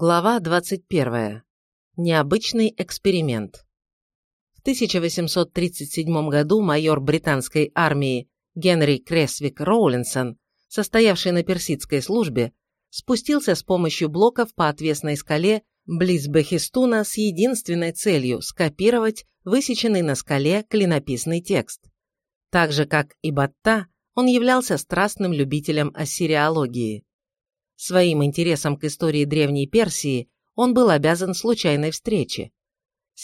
Глава 21. Необычный эксперимент. В 1837 году майор британской армии Генри Кресвик Роулинсон, состоявший на персидской службе, спустился с помощью блоков по отвесной скале близ Бехистуна с единственной целью скопировать высеченный на скале клинописный текст. Так же, как и Батта, он являлся страстным любителем ассириологии. Своим интересом к истории Древней Персии он был обязан случайной встрече.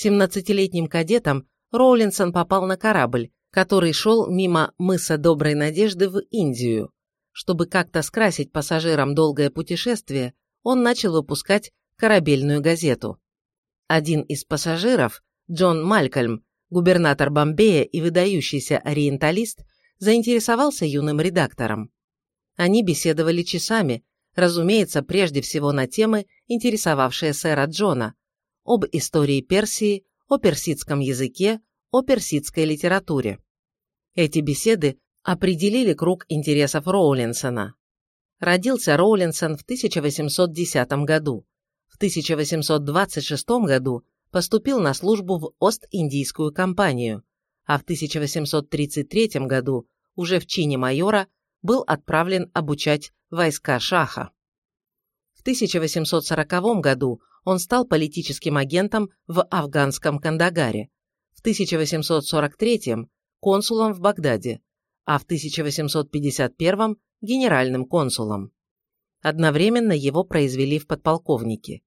17-летним кадетом Роулинсон попал на корабль, который шел мимо мыса Доброй Надежды в Индию. Чтобы как-то скрасить пассажирам долгое путешествие, он начал выпускать корабельную газету. Один из пассажиров, Джон Малькольм, губернатор Бомбея и выдающийся ориенталист, заинтересовался юным редактором. Они беседовали часами, разумеется, прежде всего на темы, интересовавшие сэра Джона, об истории Персии, о персидском языке, о персидской литературе. Эти беседы определили круг интересов Роулинсона. Родился Роулинсон в 1810 году. В 1826 году поступил на службу в Ост-Индийскую компанию, а в 1833 году, уже в чине майора, был отправлен обучать войска Шаха. В 1840 году он стал политическим агентом в афганском Кандагаре, в 1843 консулом в Багдаде, а в 1851 генеральным консулом. Одновременно его произвели в подполковники.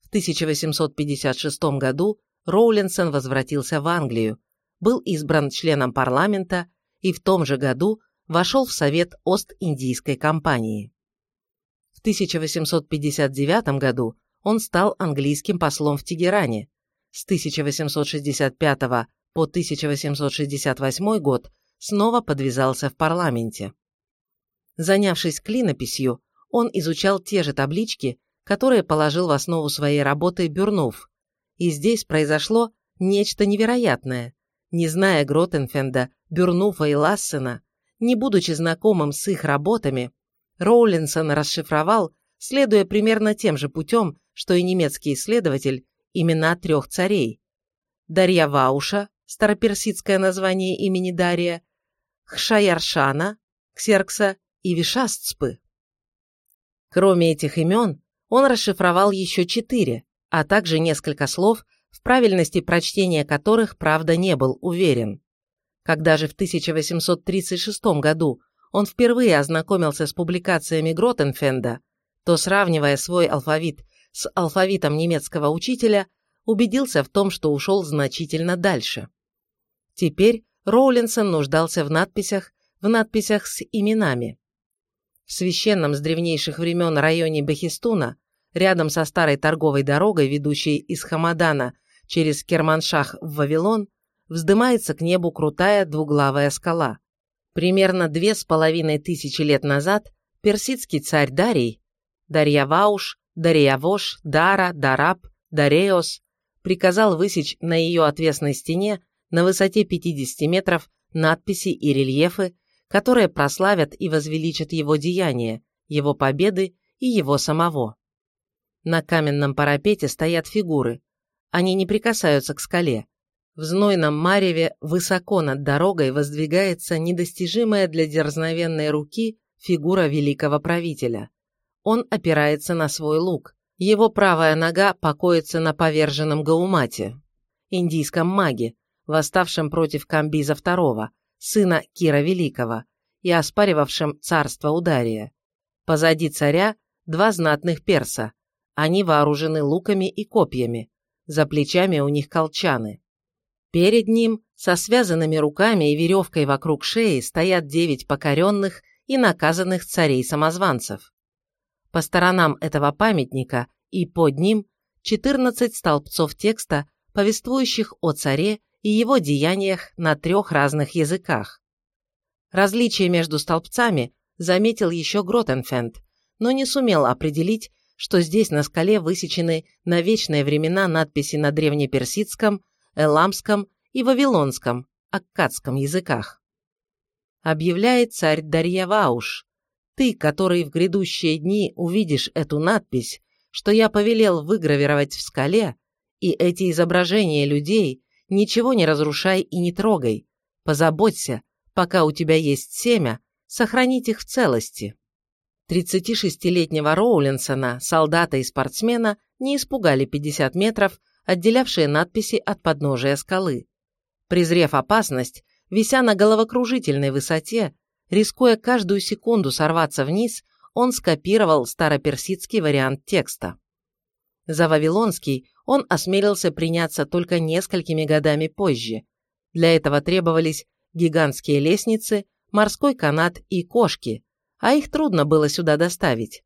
В 1856 году Роулинсон возвратился в Англию, был избран членом парламента и в том же году вошел в Совет Ост-Индийской компании. В 1859 году он стал английским послом в Тегеране. С 1865 по 1868 год снова подвязался в парламенте. Занявшись клинописью, он изучал те же таблички, которые положил в основу своей работы Бюрнув, и здесь произошло нечто невероятное. Не зная Гротенфенда, Бюрнуфа и Лассена, не будучи знакомым с их работами, Роулинсон расшифровал, следуя примерно тем же путем, что и немецкий исследователь, имена трех царей. Дарья Вауша, староперсидское название имени Дария, Хшаяршана, Ксеркса и Вишастцпы. Кроме этих имен, он расшифровал еще четыре, а также несколько слов, в правильности прочтения которых, правда, не был уверен. Когда же в 1836 году он впервые ознакомился с публикациями Гротенфенда, то, сравнивая свой алфавит с алфавитом немецкого учителя, убедился в том, что ушел значительно дальше. Теперь Роулинсон нуждался в надписях, в надписях с именами. В священном с древнейших времен районе Бехистуна, рядом со старой торговой дорогой, ведущей из Хамадана через Керманшах в Вавилон, вздымается к небу крутая двуглавая скала. Примерно две с половиной тысячи лет назад персидский царь Дарий, Дарьявауш, Дарьявош, Дара, Дараб, Дареос, приказал высечь на ее отвесной стене на высоте 50 метров надписи и рельефы, которые прославят и возвеличат его деяния, его победы и его самого. На каменном парапете стоят фигуры. Они не прикасаются к скале, в знойном мареве высоко над дорогой воздвигается недостижимая для дерзновенной руки фигура великого правителя. Он опирается на свой лук. Его правая нога покоится на поверженном Гаумате, индийском маге, восставшем против Камбиза II, сына Кира Великого, и оспаривавшем царство Удария. Позади царя два знатных перса. Они вооружены луками и копьями. За плечами у них колчаны. Перед ним, со связанными руками и веревкой вокруг шеи, стоят девять покоренных и наказанных царей-самозванцев. По сторонам этого памятника и под ним 14 столбцов текста, повествующих о царе и его деяниях на трех разных языках. Различие между столбцами заметил еще Гротенфенд, но не сумел определить, что здесь на скале высечены на вечные времена надписи на древнеперсидском, эламском и вавилонском, аккадском языках. Объявляет царь Дарьявауш, ты, который в грядущие дни увидишь эту надпись, что я повелел выгравировать в скале, и эти изображения людей ничего не разрушай и не трогай. Позаботься, пока у тебя есть семя, сохранить их в целости. 36-летнего Роулинсона, солдата и спортсмена, не испугали 50 метров, отделявшие надписи от подножия скалы. Презрев опасность, вися на головокружительной высоте, рискуя каждую секунду сорваться вниз, он скопировал староперсидский вариант текста. За вавилонский он осмелился приняться только несколькими годами позже. Для этого требовались гигантские лестницы, морской канат и кошки, а их трудно было сюда доставить.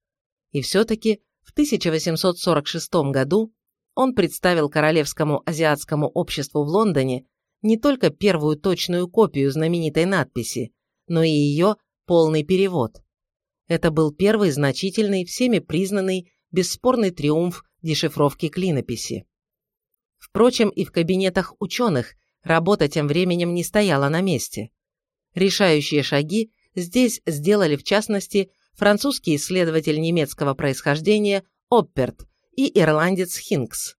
И все-таки в 1846 году он представил Королевскому азиатскому обществу в Лондоне не только первую точную копию знаменитой надписи, но и ее полный перевод. Это был первый значительный, всеми признанный, бесспорный триумф дешифровки клинописи. Впрочем, и в кабинетах ученых работа тем временем не стояла на месте. Решающие шаги здесь сделали в частности французский исследователь немецкого происхождения Опперт и ирландец Хинкс.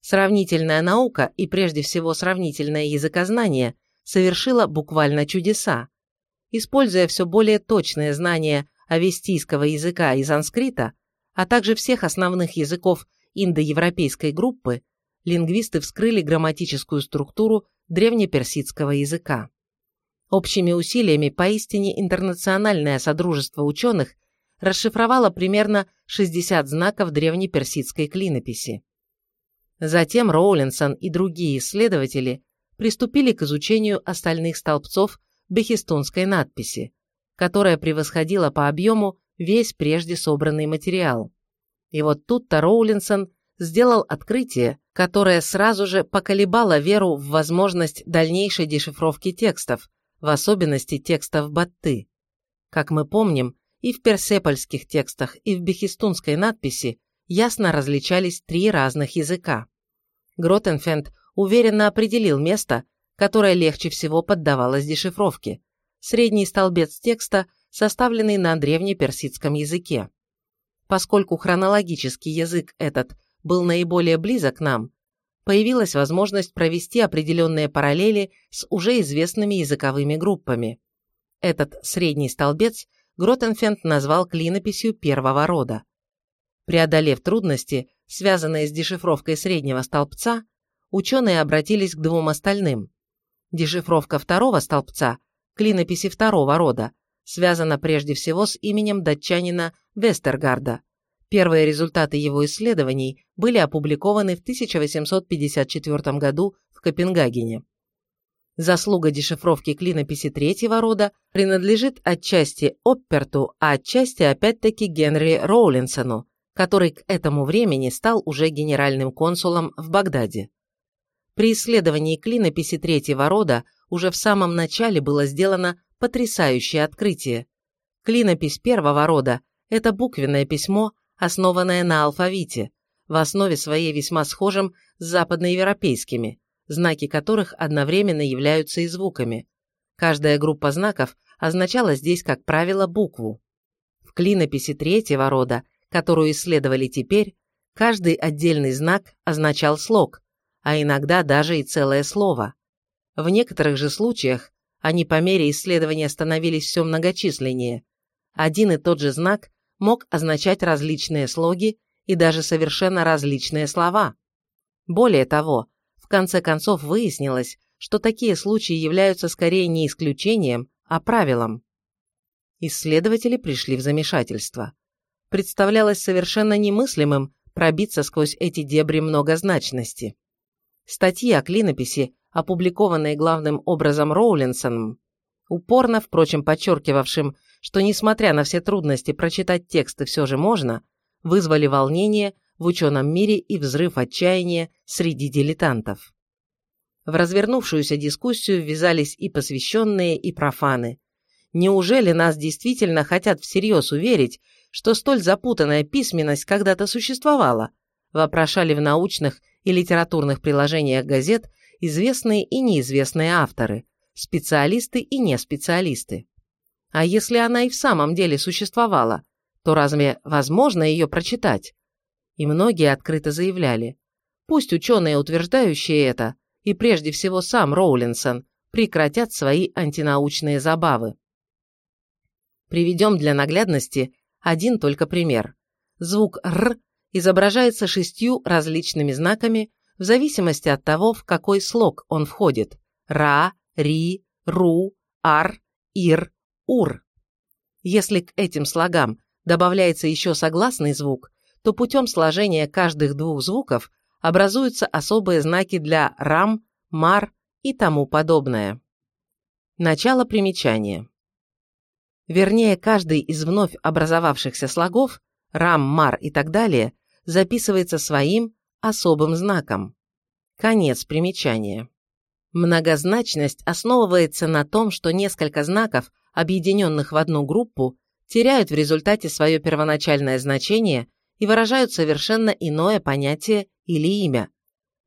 Сравнительная наука и прежде всего сравнительное языкознание совершила буквально чудеса. Используя все более точные знания авестийского языка и санскрита, а также всех основных языков индоевропейской группы, лингвисты вскрыли грамматическую структуру древнеперсидского языка. Общими усилиями поистине интернациональное содружество ученых расшифровало примерно 60 знаков древнеперсидской клинописи. Затем Роулинсон и другие исследователи приступили к изучению остальных столбцов бехистунской надписи, которая превосходила по объему весь прежде собранный материал. И вот тут-то Роулинсон сделал открытие, которое сразу же поколебало веру в возможность дальнейшей дешифровки текстов, в особенности текстов Батты. Как мы помним, и в персепольских текстах, и в бехистунской надписи ясно различались три разных языка. Гротенфенд уверенно определил место, которое легче всего поддавалось дешифровке. Средний столбец текста, составленный на древнеперсидском языке. Поскольку хронологический язык этот был наиболее близок нам, появилась возможность провести определенные параллели с уже известными языковыми группами. Этот средний столбец Гротенфенд назвал клинописью первого рода. Преодолев трудности, связанные с дешифровкой среднего столбца, ученые обратились к двум остальным. Дешифровка второго столбца, клинописи второго рода, связана прежде всего с именем датчанина Вестергарда, Первые результаты его исследований были опубликованы в 1854 году в Копенгагене. Заслуга дешифровки клинописи третьего рода принадлежит отчасти Опперту, а отчасти опять-таки Генри Роулинсону, который к этому времени стал уже генеральным консулом в Багдаде. При исследовании клинописи третьего рода уже в самом начале было сделано потрясающее открытие. Клинопись первого рода – это буквенное письмо, основанное на алфавите, в основе своей весьма схожим с западноевропейскими, знаки которых одновременно являются и звуками. Каждая группа знаков означала здесь, как правило, букву. В клинописи третьего рода, которую исследовали теперь, каждый отдельный знак означал слог, а иногда даже и целое слово. В некоторых же случаях они по мере исследования становились все многочисленнее. Один и тот же знак мог означать различные слоги и даже совершенно различные слова. Более того, в конце концов выяснилось, что такие случаи являются скорее не исключением, а правилом. Исследователи пришли в замешательство. Представлялось совершенно немыслимым пробиться сквозь эти дебри многозначности. Статьи о клинописи, опубликованные главным образом Роулинсоном, упорно, впрочем, подчеркивавшим, что, несмотря на все трудности, прочитать тексты все же можно, вызвали волнение в ученом мире и взрыв отчаяния среди дилетантов. В развернувшуюся дискуссию ввязались и посвященные, и профаны. Неужели нас действительно хотят всерьез уверить, что столь запутанная письменность когда-то существовала? Вопрошали в научных и литературных приложениях газет известные и неизвестные авторы, специалисты и неспециалисты. А если она и в самом деле существовала, то разве возможно ее прочитать? И многие открыто заявляли, пусть ученые, утверждающие это, и прежде всего сам Роулинсон, прекратят свои антинаучные забавы. Приведем для наглядности один только пример. Звук «р» изображается шестью различными знаками в зависимости от того, в какой слог он входит – «ра», «ри», «ру», «ар», «ир», «ур». Если к этим слогам добавляется еще согласный звук, то путем сложения каждых двух звуков образуются особые знаки для рам, мар и тому подобное. Начало примечания. Вернее, каждый из вновь образовавшихся слогов, рам, мар и так далее, записывается своим особым знаком. Конец примечания. Многозначность основывается на том, что несколько знаков, объединенных в одну группу, теряют в результате свое первоначальное значение и выражают совершенно иное понятие или имя.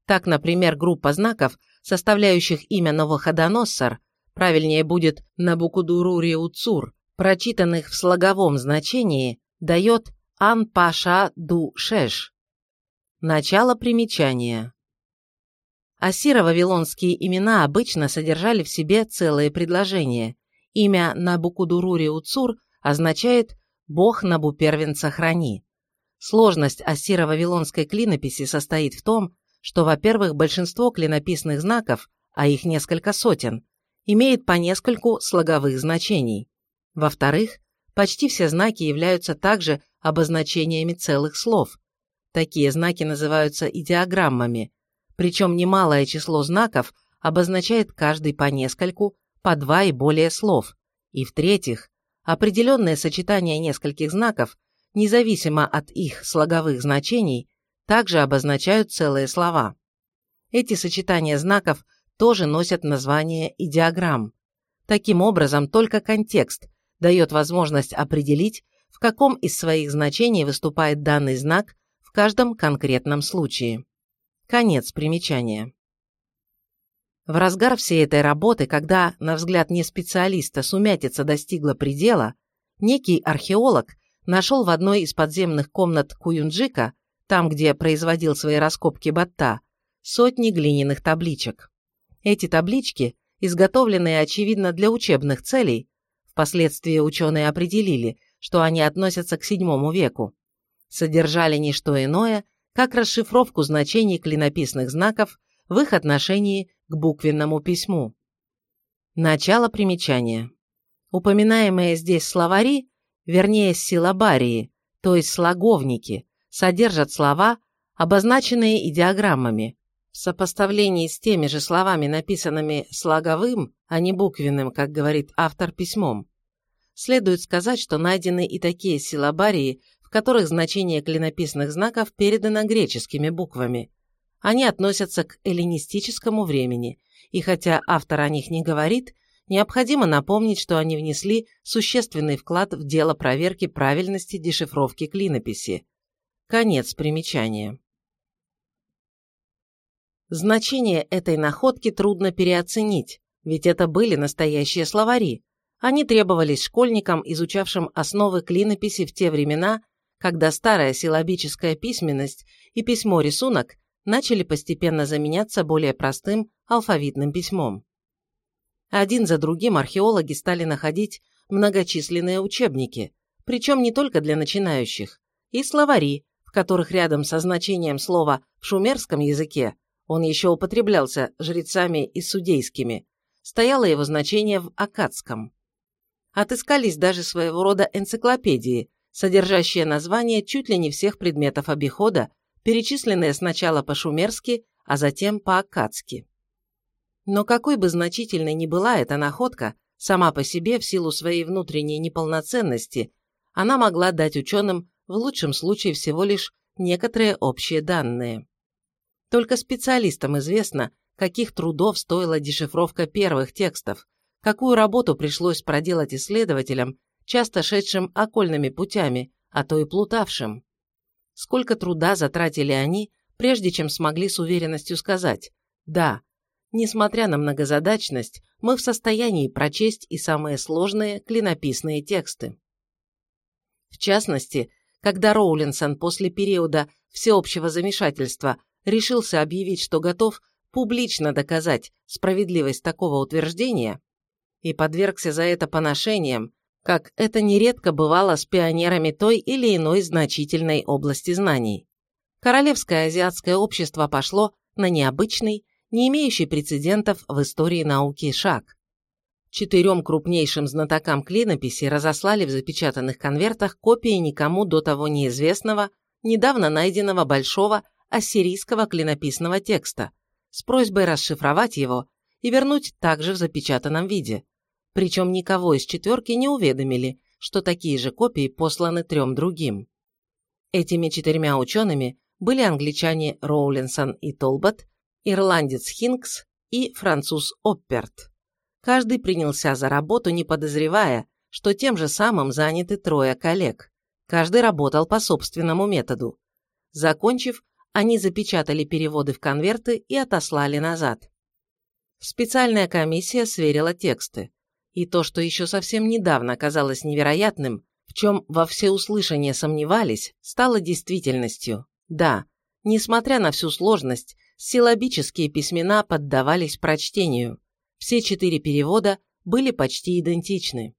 Так, например, группа знаков, составляющих имя Новоходоносор, правильнее будет Набукудуруриуцур, прочитанных в слоговом значении, дает Ан-Паша-Ду-Шеш. Начало примечания. Ассиро-вавилонские имена обычно содержали в себе целые предложения. Имя Набукудуруриуцур означает «Бог Набупервенца храни». Сложность ассиро-вавилонской клинописи состоит в том, что, во-первых, большинство клинописных знаков, а их несколько сотен, имеет по нескольку слоговых значений. Во-вторых, почти все знаки являются также обозначениями целых слов. Такие знаки называются идеограммами, причем немалое число знаков обозначает каждый по нескольку, по два и более слов. И в-третьих, определенное сочетание нескольких знаков, независимо от их слоговых значений, также обозначают целые слова. Эти сочетания знаков тоже носят название идеограмм. Таким образом, только контекст дает возможность определить, в каком из своих значений выступает данный знак в каждом конкретном случае. Конец примечания. В разгар всей этой работы, когда, на взгляд не специалиста, сумятица достигла предела, некий археолог нашел в одной из подземных комнат Куюнджика, там, где производил свои раскопки Батта, сотни глиняных табличек. Эти таблички, изготовленные, очевидно, для учебных целей, Впоследствии ученые определили, что они относятся к VII веку. Содержали не что иное, как расшифровку значений клинописных знаков в их отношении к буквенному письму. Начало примечания. Упоминаемые здесь словари, вернее силабарии, то есть слоговники, содержат слова, обозначенные идеограммами, в сопоставлении с теми же словами, написанными слоговым, а не буквенным, как говорит автор письмом, следует сказать, что найдены и такие силабарии, в которых значение клинописных знаков передано греческими буквами. Они относятся к эллинистическому времени, и хотя автор о них не говорит, необходимо напомнить, что они внесли существенный вклад в дело проверки правильности дешифровки клинописи. Конец примечания. Значение этой находки трудно переоценить, ведь это были настоящие словари. Они требовались школьникам, изучавшим основы клинописи в те времена, когда старая силабическая письменность и письмо-рисунок начали постепенно заменяться более простым алфавитным письмом. Один за другим археологи стали находить многочисленные учебники, причем не только для начинающих, и словари, в которых рядом со значением слова в шумерском языке он еще употреблялся жрецами и судейскими, стояло его значение в акадском. Отыскались даже своего рода энциклопедии, содержащие названия чуть ли не всех предметов обихода, перечисленные сначала по-шумерски, а затем по-акадски. Но какой бы значительной ни была эта находка, сама по себе, в силу своей внутренней неполноценности, она могла дать ученым в лучшем случае всего лишь некоторые общие данные. Только специалистам известно, каких трудов стоила дешифровка первых текстов, какую работу пришлось проделать исследователям, часто шедшим окольными путями, а то и плутавшим. Сколько труда затратили они, прежде чем смогли с уверенностью сказать «Да, несмотря на многозадачность, мы в состоянии прочесть и самые сложные клинописные тексты». В частности, когда Роулинсон после периода всеобщего замешательства решился объявить, что готов публично доказать справедливость такого утверждения, и подвергся за это поношениям, как это нередко бывало с пионерами той или иной значительной области знаний. Королевское азиатское общество пошло на необычный, не имеющий прецедентов в истории науки шаг. Четырем крупнейшим знатокам клинописи разослали в запечатанных конвертах копии никому до того неизвестного, недавно найденного большого ассирийского клинописного текста с просьбой расшифровать его и вернуть также в запечатанном виде. Причем никого из четверки не уведомили, что такие же копии посланы трем другим. Этими четырьмя учеными были англичане Роулинсон и Толбот, ирландец Хинкс и француз Опперт. Каждый принялся за работу, не подозревая, что тем же самым заняты трое коллег. Каждый работал по собственному методу. Закончив, они запечатали переводы в конверты и отослали назад. Специальная комиссия сверила тексты. И то, что еще совсем недавно казалось невероятным, в чем во всеуслышание сомневались, стало действительностью. Да, несмотря на всю сложность, силлабические письмена поддавались прочтению. Все четыре перевода были почти идентичны.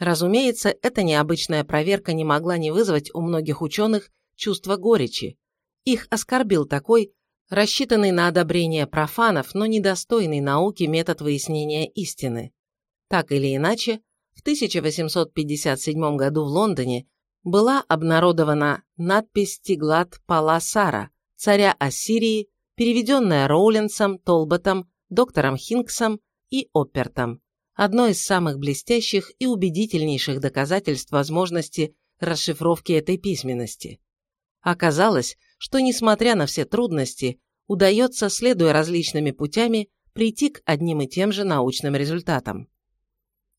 Разумеется, эта необычная проверка не могла не вызвать у многих ученых чувство горечи. Их оскорбил такой, рассчитанный на одобрение профанов, но недостойный науки метод выяснения истины. Так или иначе, в 1857 году в Лондоне была обнародована надпись Тиглат Паласара, царя Ассирии, переведенная Роулинсом, Толботом, доктором Хинксом и Оппертом, одно из самых блестящих и убедительнейших доказательств возможности расшифровки этой письменности. Оказалось, что, несмотря на все трудности, удается, следуя различными путями, прийти к одним и тем же научным результатам.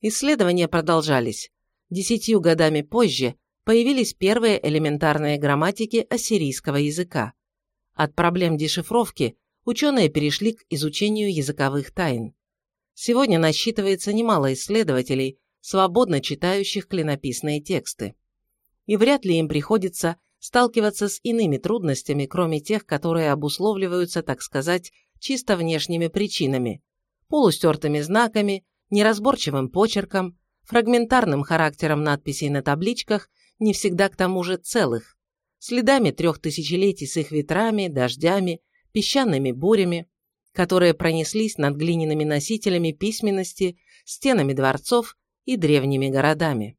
Исследования продолжались. Десятью годами позже появились первые элементарные грамматики ассирийского языка. От проблем дешифровки ученые перешли к изучению языковых тайн. Сегодня насчитывается немало исследователей, свободно читающих клинописные тексты. И вряд ли им приходится сталкиваться с иными трудностями, кроме тех, которые обусловливаются, так сказать, чисто внешними причинами, полустертыми знаками, неразборчивым почерком, фрагментарным характером надписей на табличках, не всегда к тому же целых, следами трех тысячелетий с их ветрами, дождями, песчаными бурями, которые пронеслись над глиняными носителями письменности, стенами дворцов и древними городами.